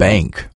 bank.